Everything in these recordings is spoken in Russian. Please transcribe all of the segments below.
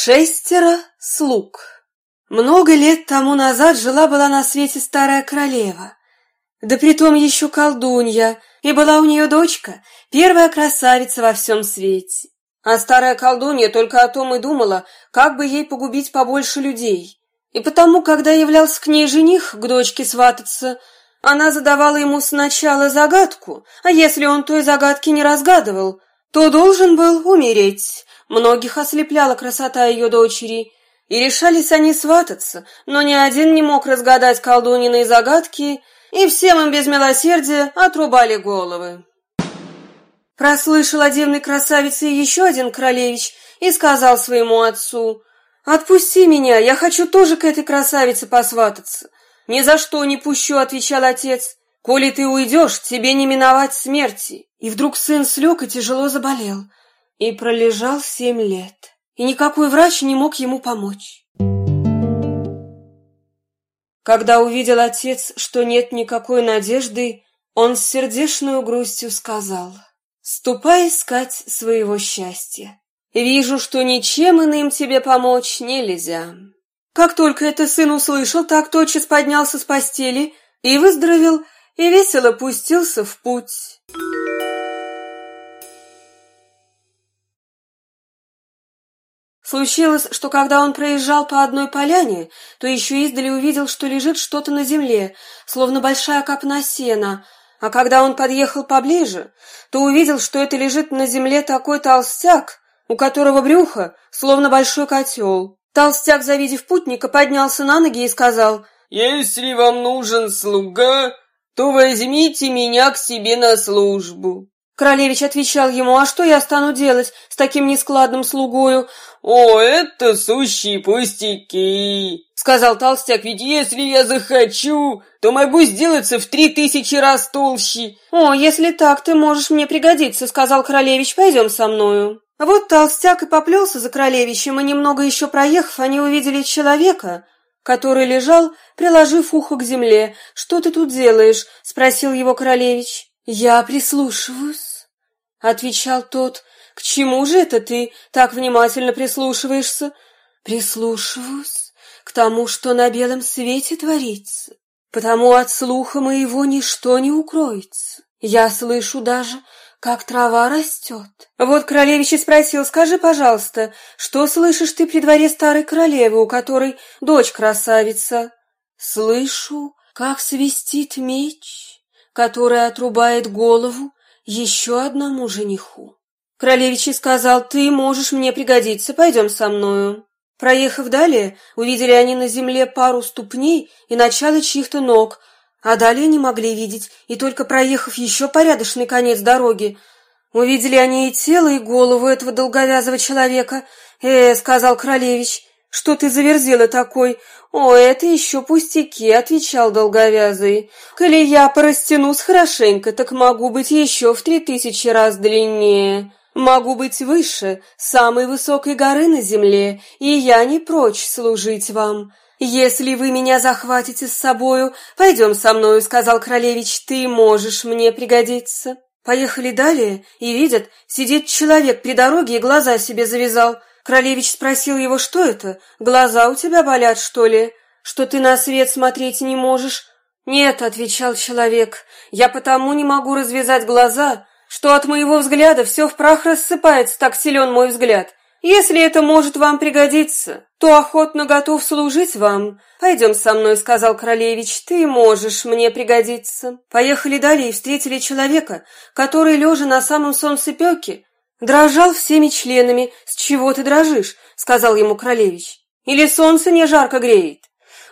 Шестеро слуг. Много лет тому назад жила-была на свете старая королева. Да притом еще колдунья, и была у нее дочка, первая красавица во всем свете. А старая колдунья только о том и думала, как бы ей погубить побольше людей. И потому, когда являлся к ней жених к дочке свататься, она задавала ему сначала загадку, а если он той загадки не разгадывал, то должен был умереть. Многих ослепляла красота ее дочери, и решались они свататься, но ни один не мог разгадать колдуниной загадки, и всем им без милосердия отрубали головы. Прослышал о дивной красавице еще один королевич и сказал своему отцу, «Отпусти меня, я хочу тоже к этой красавице посвататься». «Ни за что не пущу», — отвечал отец. «Коли ты уйдешь, тебе не миновать смерти». И вдруг сын слег и тяжело заболел и пролежал семь лет, и никакой врач не мог ему помочь. Когда увидел отец, что нет никакой надежды, он с сердечной грустью сказал, «Ступай искать своего счастья. Вижу, что ничем иным тебе помочь нельзя». Как только это сын услышал, так тотчас поднялся с постели и выздоровел, и весело пустился в путь. Случилось, что когда он проезжал по одной поляне, то еще издали увидел, что лежит что-то на земле, словно большая копна сена, а когда он подъехал поближе, то увидел, что это лежит на земле такой толстяк, у которого брюхо, словно большой котел. Толстяк, завидев путника, поднялся на ноги и сказал, «Если вам нужен слуга, то возьмите меня к себе на службу». Королевич отвечал ему, «А что я стану делать с таким нескладным слугою? «О, это сущие пустяки!» — сказал толстяк, «ведь если я захочу, то могу сделаться в три тысячи раз толще». «О, если так, ты можешь мне пригодиться», — сказал королевич, «пойдем со мною». Вот толстяк и поплелся за королевичем, и немного еще проехав, они увидели человека, который лежал, приложив ухо к земле. «Что ты тут делаешь?» — спросил его королевич. «Я прислушиваюсь», — отвечал тот, — «К чему же это ты так внимательно прислушиваешься?» «Прислушиваюсь к тому, что на белом свете творится, потому от слуха моего ничто не укроется. Я слышу даже, как трава растет. Вот королевич и спросил, скажи, пожалуйста, что слышишь ты при дворе старой королевы, у которой дочь красавица? Слышу, как свистит меч, который отрубает голову еще одному жениху. Королевичий сказал, «Ты можешь мне пригодиться, пойдем со мною». Проехав далее, увидели они на земле пару ступней и начало чьих-то ног, а далее не могли видеть, и только проехав еще порядочный конец дороги, увидели они и тело, и голову этого долговязого человека. «Э, — сказал королевич, — что ты заверзила такой?» «О, это еще пустяки», — отвечал долговязый. «Коли я порастянусь хорошенько, так могу быть еще в три тысячи раз длиннее». Могу быть выше самой высокой горы на земле, и я не прочь служить вам. Если вы меня захватите с собою, пойдем со мною, сказал королевич, ты можешь мне пригодиться. Поехали далее, и видят, сидит человек при дороге и глаза себе завязал. Королевич спросил его, что это? Глаза у тебя болят, что ли? Что ты на свет смотреть не можешь? Нет, отвечал человек, я потому не могу развязать глаза, что от моего взгляда все в прах рассыпается, так силен мой взгляд. Если это может вам пригодиться, то охотно готов служить вам. Пойдем со мной, сказал королевич, ты можешь мне пригодиться. Поехали далее и встретили человека, который, лежа на самом солнцепеке, дрожал всеми членами. С чего ты дрожишь? сказал ему королевич. Или солнце не жарко греет?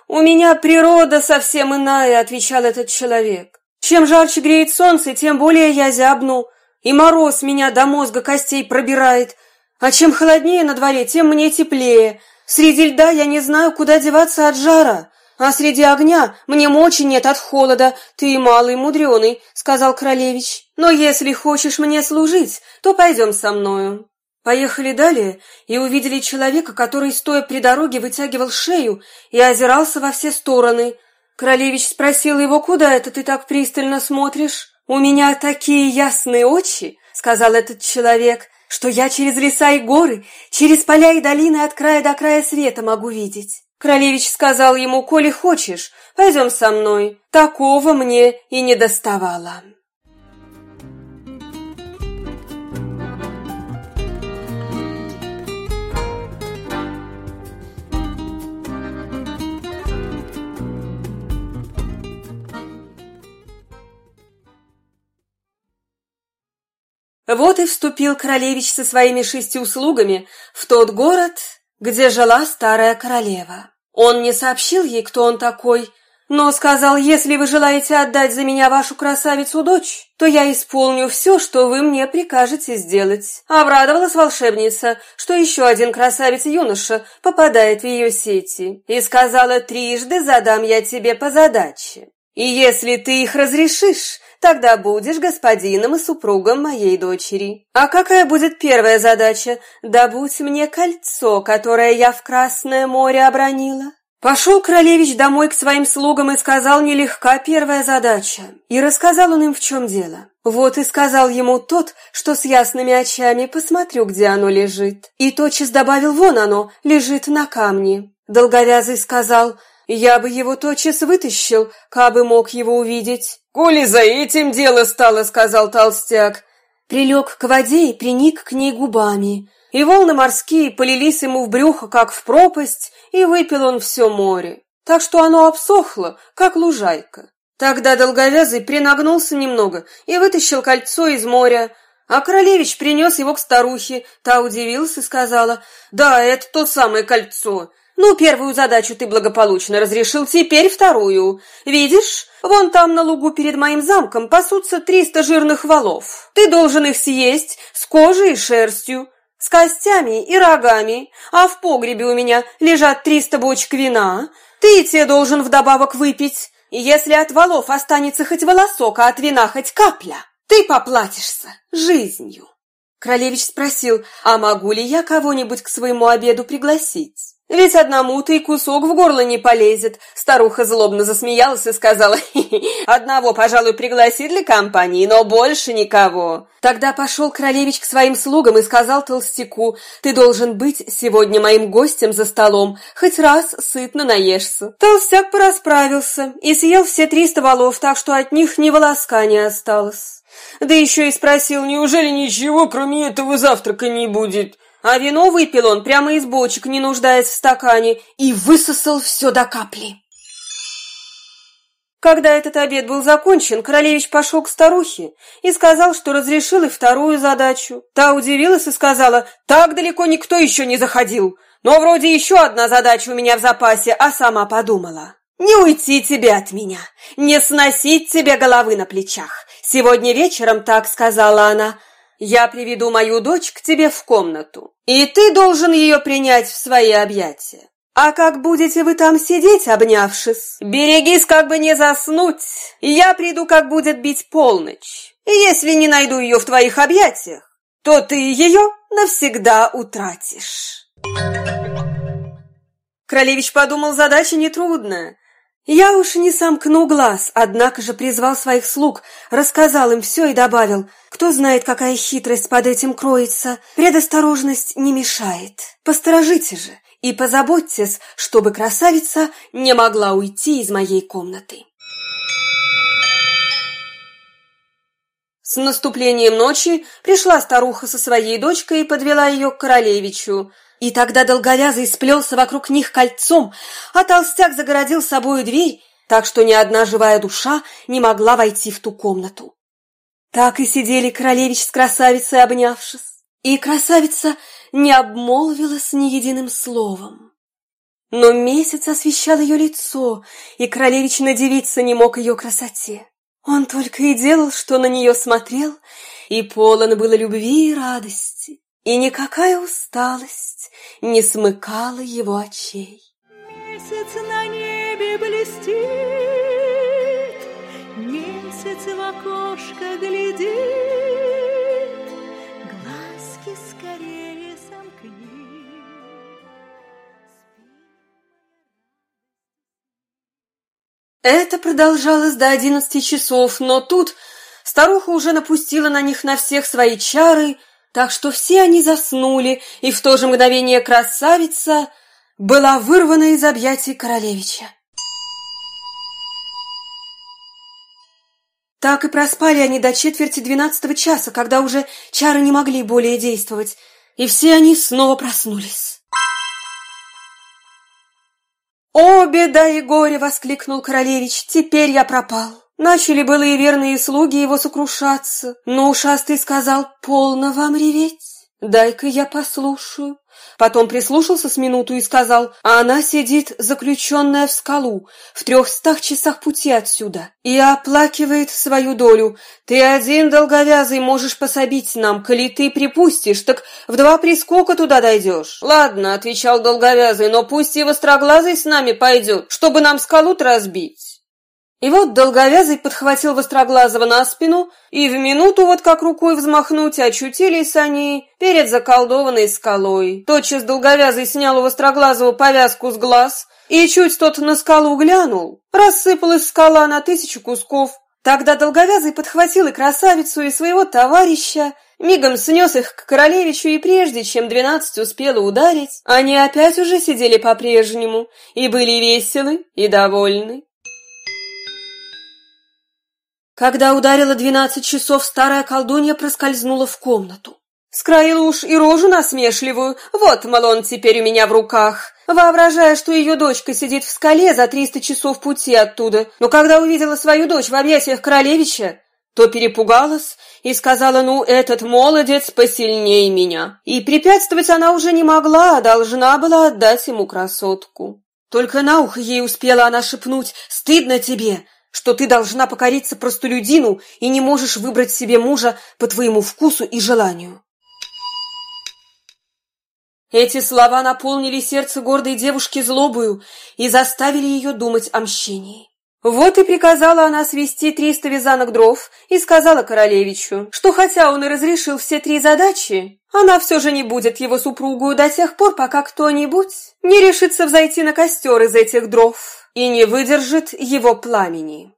У меня природа совсем иная, отвечал этот человек. Чем жарче греет солнце, тем более я зябну, и мороз меня до мозга костей пробирает. А чем холоднее на дворе, тем мне теплее. Среди льда я не знаю, куда деваться от жара, а среди огня мне мочи нет от холода. Ты малый мудреный, — сказал королевич. Но если хочешь мне служить, то пойдем со мною. Поехали далее и увидели человека, который, стоя при дороге, вытягивал шею и озирался во все стороны — Королевич спросил его, куда это ты так пристально смотришь? «У меня такие ясные очи», — сказал этот человек, что я через леса и горы, через поля и долины от края до края света могу видеть. Королевич сказал ему, коли хочешь, пойдем со мной. Такого мне и не доставало. Вот и вступил королевич со своими шестью слугами в тот город, где жила старая королева. Он не сообщил ей, кто он такой, но сказал, если вы желаете отдать за меня вашу красавицу-дочь, то я исполню все, что вы мне прикажете сделать. Обрадовалась волшебница, что еще один красавец-юноша попадает в ее сети, и сказала, трижды задам я тебе по задаче. И если ты их разрешишь, Тогда будешь господином и супругом моей дочери. А какая будет первая задача? Добудь мне кольцо, которое я в Красное море обронила. Пошел королевич домой к своим слугам и сказал, нелегка первая задача. И рассказал он им, в чем дело. Вот и сказал ему тот, что с ясными очами посмотрю, где оно лежит. И тотчас добавил, вон оно, лежит на камне. Долговязый сказал, я бы его тотчас вытащил, кабы мог его увидеть. «Коли за этим дело стало», — сказал толстяк. Прилег к воде и приник к ней губами. И волны морские полились ему в брюхо, как в пропасть, и выпил он все море. Так что оно обсохло, как лужайка. Тогда долговязый принагнулся немного и вытащил кольцо из моря, а королевич принес его к старухе. Та удивилась и сказала, «Да, это то самое кольцо. Ну, первую задачу ты благополучно разрешил, теперь вторую. Видишь, вон там на лугу перед моим замком пасутся триста жирных валов. Ты должен их съесть с кожей и шерстью, с костями и рогами, а в погребе у меня лежат триста бочек вина. Ты те должен вдобавок выпить. И если от валов останется хоть волосок, а от вина хоть капля, ты поплатишься жизнью. Королевич спросил, а могу ли я кого-нибудь к своему обеду пригласить? Ведь одному-то и кусок в горло не полезет. Старуха злобно засмеялась и сказала, Хи -хи, одного, пожалуй, пригласи для компании, но больше никого. Тогда пошел королевич к своим слугам и сказал толстяку, ты должен быть сегодня моим гостем за столом, хоть раз сытно наешься. Толстяк порасправился и съел все триста валов, так что от них ни волоска не осталось. Да еще и спросил, неужели ничего, кроме этого завтрака не будет? А вино выпил он прямо из бочек, не нуждаясь в стакане, и высосал все до капли. Когда этот обед был закончен, королевич пошел к старухе и сказал, что разрешил и вторую задачу. Та удивилась и сказала, так далеко никто еще не заходил, но вроде еще одна задача у меня в запасе, а сама подумала. Не уйти тебе от меня, не сносить тебе головы на плечах. Сегодня вечером, так сказала она, я приведу мою дочь к тебе в комнату, и ты должен ее принять в свои объятия. А как будете вы там сидеть, обнявшись, берегись, как бы не заснуть, я приду, как будет бить полночь. И если не найду ее в твоих объятиях, то ты ее навсегда утратишь. Королевич подумал, задача нетрудная, я уж не сомкну глаз, однако же призвал своих слуг, рассказал им все и добавил, кто знает, какая хитрость под этим кроется, предосторожность не мешает. Посторожите же и позаботьтесь, чтобы красавица не могла уйти из моей комнаты. С наступлением ночи пришла старуха со своей дочкой и подвела ее к королевичу. И тогда долговязый сплелся вокруг них кольцом, а толстяк загородил собою дверь, так что ни одна живая душа не могла войти в ту комнату. Так и сидели королевич с красавицей, обнявшись, и красавица не обмолвилась ни единым словом. Но месяц освещал ее лицо, и королевич надевиться не мог ее красоте. Он только и делал, что на нее смотрел, и полон было любви и радости, и никакая усталость не смыкала его очей. Месяц на небе блестит, месяц в окошко глядит, глазки скорее сомкни. Это продолжалось до одиннадцати часов, но тут старуха уже напустила на них на всех свои чары, Так что все они заснули, и в то же мгновение красавица была вырвана из объятий королевича. Так и проспали они до четверти двенадцатого часа, когда уже чары не могли более действовать, и все они снова проснулись. «О, беда и горе!» — воскликнул королевич. «Теперь я пропал!» Начали было и верные слуги его сокрушаться, но ушастый сказал «Полно вам реветь, дай-ка я послушаю». Потом прислушался с минуту и сказал, а она сидит, заключенная в скалу, в трехстах часах пути отсюда, и оплакивает свою долю. Ты один, долговязый, можешь пособить нам, коли ты припустишь, так в два прискока туда дойдешь. Ладно, отвечал долговязый, но пусть и востроглазый с нами пойдет, чтобы нам скалу разбить. И вот долговязый подхватил Востроглазого на спину, и в минуту, вот как рукой взмахнуть, очутились они перед заколдованной скалой. Тотчас долговязый снял у Востроглазого повязку с глаз, и чуть тот на скалу глянул, рассыпалась скала на тысячу кусков. Тогда долговязый подхватил и красавицу, и своего товарища, мигом снес их к королевичу, и прежде чем двенадцать успела ударить, они опять уже сидели по-прежнему, и были веселы и довольны. Когда ударило двенадцать часов, старая колдунья проскользнула в комнату. Скроила уж и рожу насмешливую. Вот, мол, теперь у меня в руках. Воображая, что ее дочка сидит в скале за триста часов пути оттуда. Но когда увидела свою дочь в объятиях королевича, то перепугалась и сказала, ну, этот молодец посильнее меня. И препятствовать она уже не могла, а должна была отдать ему красотку. Только на ухо ей успела она шепнуть «Стыдно тебе! Что ты должна покориться простолюдину и не можешь выбрать себе мужа по твоему вкусу и желанию. Эти слова наполнили сердце гордой девушки злобою и заставили ее думать о мщении. Вот и приказала она свести триста вязанок дров и сказала королевичу, что хотя он и разрешил все три задачи, она все же не будет его супругу до тех пор, пока кто-нибудь не решится взойти на костер из этих дров и не выдержит его пламени.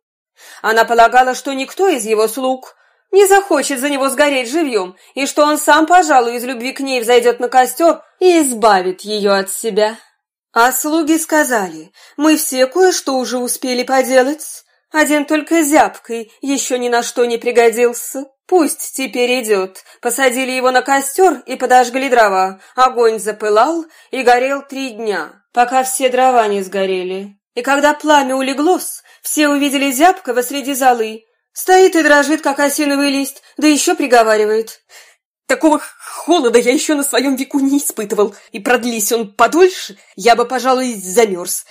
Она полагала, что никто из его слуг не захочет за него сгореть живьем, и что он сам, пожалуй, из любви к ней взойдет на костер и избавит ее от себя. А слуги сказали, мы все кое-что уже успели поделать, один только зябкой еще ни на что не пригодился. Пусть теперь идет. Посадили его на костер и подожгли дрова. Огонь запылал и горел три дня, пока все дрова не сгорели. И когда пламя улеглось, все увидели зябкого среди золы. Стоит и дрожит, как осиновый лист, да еще приговаривает. Такого холода я еще на своем веку не испытывал, и продлись он подольше, я бы, пожалуй, замерз.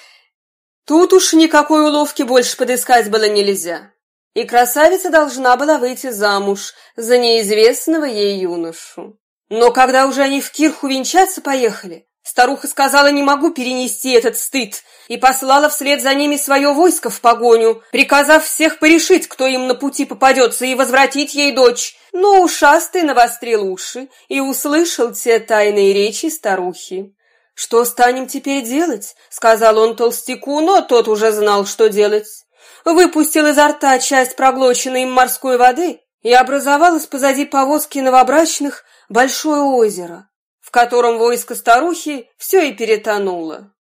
Тут уж никакой уловки больше подыскать было нельзя. И красавица должна была выйти замуж за неизвестного ей юношу. Но когда уже они в кирху венчаться поехали, Старуха сказала, не могу перенести этот стыд, и послала вслед за ними свое войско в погоню, приказав всех порешить, кто им на пути попадется, и возвратить ей дочь. Но ушастый навострил уши и услышал те тайные речи старухи. «Что станем теперь делать?» — сказал он толстяку, но тот уже знал, что делать. Выпустил изо рта часть проглоченной им морской воды, и образовалось позади повозки новобрачных большое озеро в котором войско старухи все и перетонуло.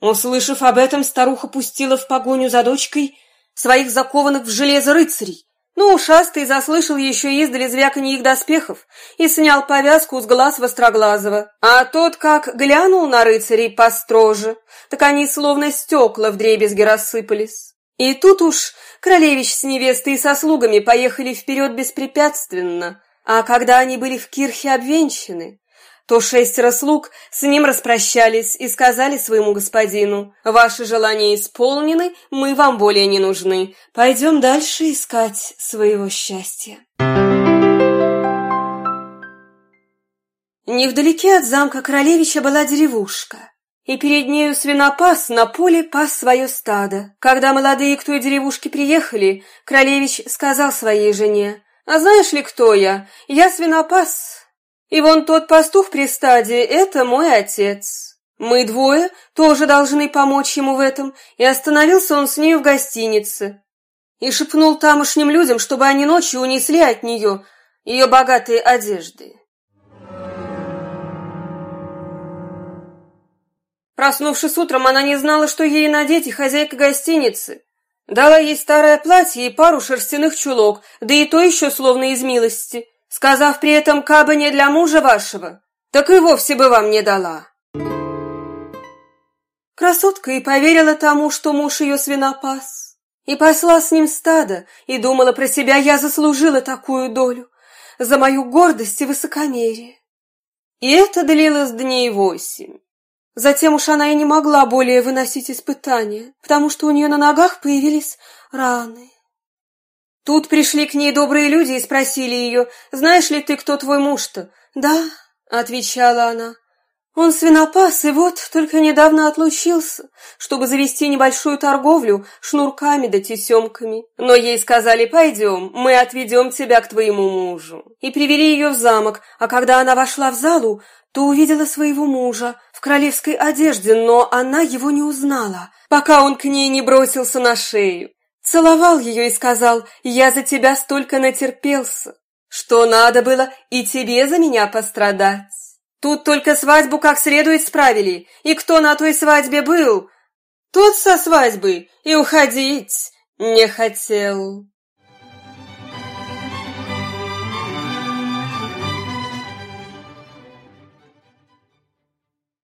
Услышав об этом, старуха пустила в погоню за дочкой своих закованных в железо рыцарей, но ушастый заслышал еще издали звяканье их доспехов и снял повязку с глаз Востроглазого. А тот, как глянул на рыцарей построже, так они словно стекла в дребезги рассыпались. И тут уж королевич с невестой и со слугами поехали вперед беспрепятственно, а когда они были в кирхе обвенчаны, то шестеро слуг с ним распрощались и сказали своему господину, «Ваши желания исполнены, мы вам более не нужны. Пойдем дальше искать своего счастья». Невдалеке от замка Королевича была деревушка, и перед нею свинопас на поле пас свое стадо. Когда молодые к той деревушке приехали, Королевич сказал своей жене, «А знаешь ли, кто я? Я свинопас, И вон тот пастух при стаде — это мой отец. Мы двое тоже должны помочь ему в этом, и остановился он с нею в гостинице. И шепнул тамошним людям, чтобы они ночью унесли от нее ее богатые одежды. Проснувшись утром, она не знала, что ей надеть, и хозяйка гостиницы дала ей старое платье и пару шерстяных чулок, да и то еще словно из милости, сказав при этом «кабы не для мужа вашего, так и вовсе бы вам не дала». Красотка и поверила тому, что муж ее свинопас, и посла с ним стадо, и думала про себя «я заслужила такую долю за мою гордость и высокомерие». И это длилось дней восемь. Затем уж она и не могла более выносить испытания, потому что у нее на ногах появились раны. Тут пришли к ней добрые люди и спросили ее, «Знаешь ли ты, кто твой муж-то?» «Да», — отвечала она, он свинопас, и вот только недавно отлучился, чтобы завести небольшую торговлю шнурками да тесемками. Но ей сказали, пойдем, мы отведем тебя к твоему мужу. И привели ее в замок, а когда она вошла в залу, то увидела своего мужа в королевской одежде, но она его не узнала, пока он к ней не бросился на шею. Целовал ее и сказал, я за тебя столько натерпелся, что надо было и тебе за меня пострадать. Тут только свадьбу как следует справили, и кто на той свадьбе был, тот со свадьбы и уходить не хотел.